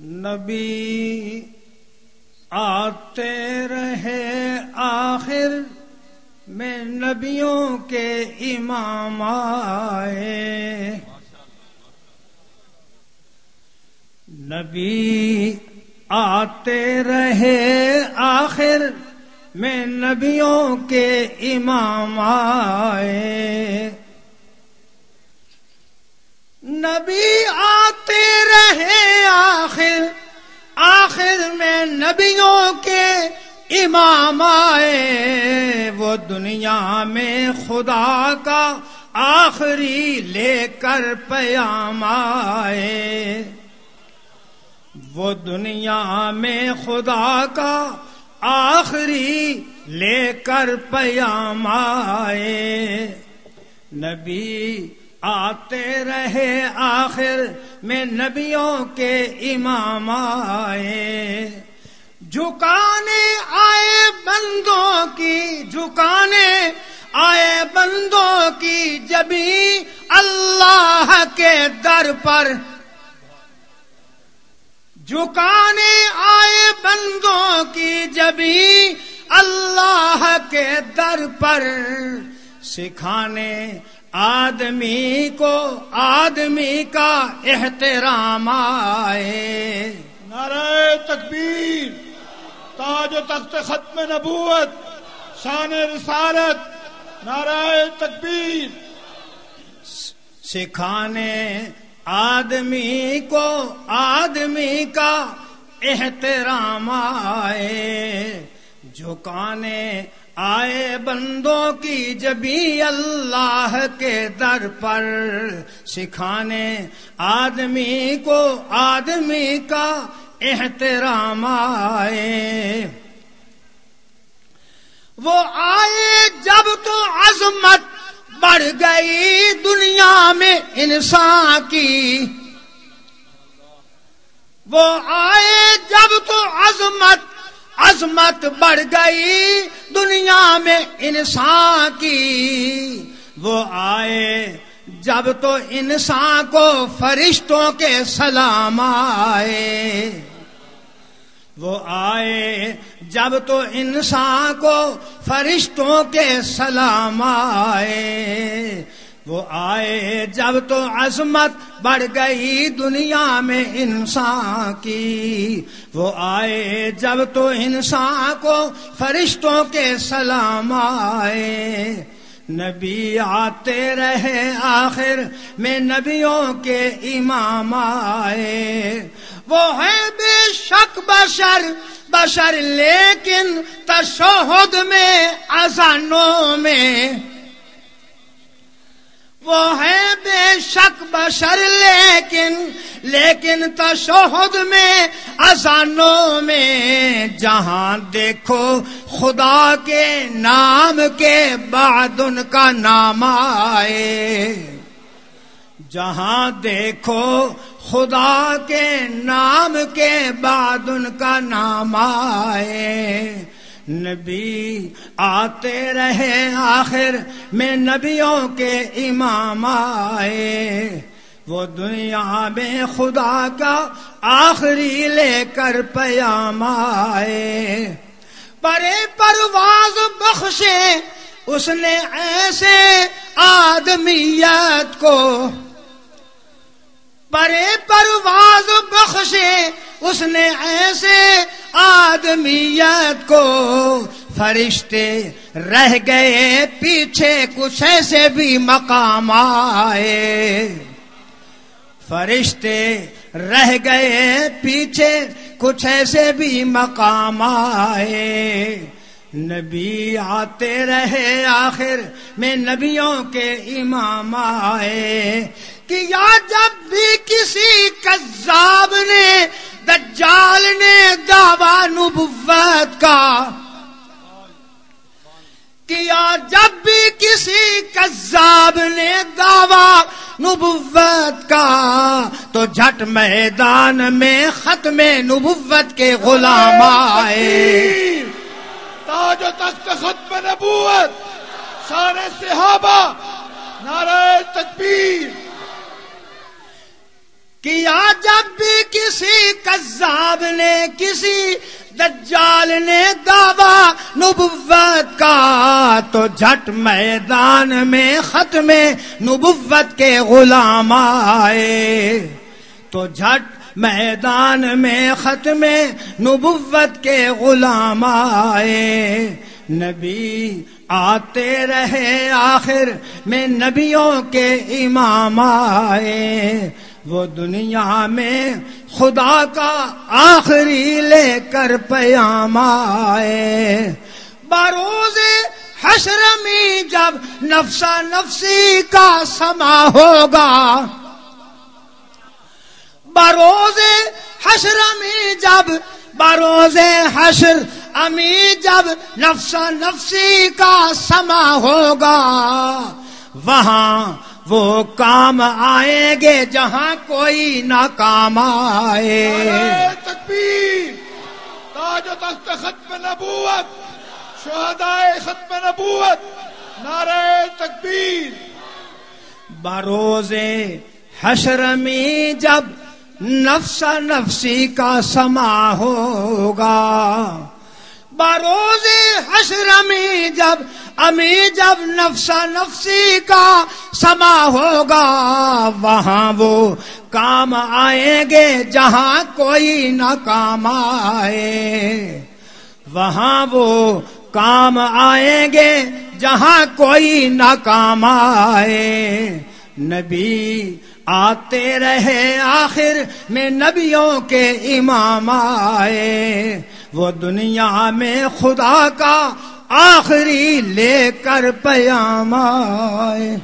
نبی آتے رہے آخر میں نبیوں کے امام آئے۔ نبی آتے رہے آخر میں نبیوں کے امام آئے۔ نبیوں کے امام آئے، وہ دنیا میں خدا کا آخری لے کر پیام آئے۔ وہ دنیا میں خدا کا آخری لے کر پیام آئے۔ نبی آتے رہے آخر میں نبیوں کے امام آئے۔ جھکانے آئے بندوں کی، جھکانے آئے بندوں کی جبھی اللہ کے در پر جھکانے آئے بندوں کی جبھی اللہ کے در پر سکھانے آدمی کو، آدمی کا احترام آئے نعرہ تکبیر تاج ختم نبوت، شان رسالت نعرہ تکبیر۔ سکھانے آدمی کو آدمی کا احترام آئے۔ جھکانے آئے بندوں کی جبھی اللہ کے در پر۔ سکھانے آدمی کو آدمی کا احترام آئے۔ وہ آئے جب تو عظمت بڑھ گئی دنیا میں انسان کی۔ وہ آئے جب تو عظمت عظمت بڑھ گئی دنیا میں انسان کی۔ وہ آئے جب تو انسان کو فرشتوں کے سلام آئے۔ وہ آئے جب تو انسان کو فرشتوں کے سلام آئے۔ وہ آئے جب تو عظمت بڑھ گئی دنیا میں انسان کی۔ وہ آئے جب تو انسان کو فرشتوں کے سلام آئے۔ نبی آتے رہے آخر میں نبیوں کے امام آئے۔ وہ ہے بے شک بشر بشر، لیکن تشہد میں، اذانوں میں۔ وہ ہے بے شک بشر، لیکن لیکن تشہد میں، اذانوں میں۔ جہاں دیکھو خدا کے نام کے بعد ان کا نام آئے۔ جہاں دیکھو خدا کے نام کے بعد ان کا نام آئے۔ نبی آتے رہے آخر میں نبیوں کے امام آئے۔ وہ دنیا میں خدا کا آخری لے کر پیام آئے۔ پرے پرواز بخشے اس نے ایسے آدمیت کو۔ پرے پرواز بخشے اس نے ایسے آدمیت کو فرشتے رہ گئے پیچھے کچھ ایسے بھی مقام آئے۔ فرشتے رہ گئے پیچھے کچھ ایسے بھی مقام آئے۔ نبی آتے رہے آخر میں نبیوں کے امام آئے۔ کہ یا جب بھی کسی کذاب نے دجال نے دعوی نبوت کا؟ کیا جب بھی کسی کذاب نے دعوی نبوت کا؟ تو جھٹ میدان میں ختم نبوت کے غلام آئے۔ تاج و تخت ختم نبوت۔ شان صحابہ، نعرہ تکبیر۔ کیا جب بھی کسی کذاب نے، کسی دجال نے دعویٰ نبوت کا، تو جھٹ میدان میں ختم نبوت کے غلام آئے۔ تو جھٹ میدان میں ختم نبوت کے غلام آئے۔ نبی آتے رہے آخر میں نبیوں کے امام آئے۔ وہ دنیا میں خدا کا آخری لے کر پیام آئے۔ بروز حشرمی جب نفسا نفسی کا سما ہوگا۔ بروز حشر امی جب، بروز حشر امی جب نفس نفسی کا سما ہوگا۔ وہاں وہ کام آئیں گے جہاں کوئی نہ کام آئے۔ تکبیر تاج و تخت ختم نبوت شہدائے ختم نبوت نعرہ تکبیر۔ بروز حشر میں جب نفس نفسی کا سما ہوگا بروز حشر میں جب امی جب نفس نفسی کا سما ہوگا، وہاں وہ کام آئیں گے جہاں کوئی نہ کام آئے۔ وہاں وہ کام آئیں گے جہاں کوئی نہ کام آئے۔ نبی آتے رہے آخر میں نبیوں کے امام آئے۔ وہ دنیا میں خدا کا آخری لے کر پیام آئے۔